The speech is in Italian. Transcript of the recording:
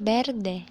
verde.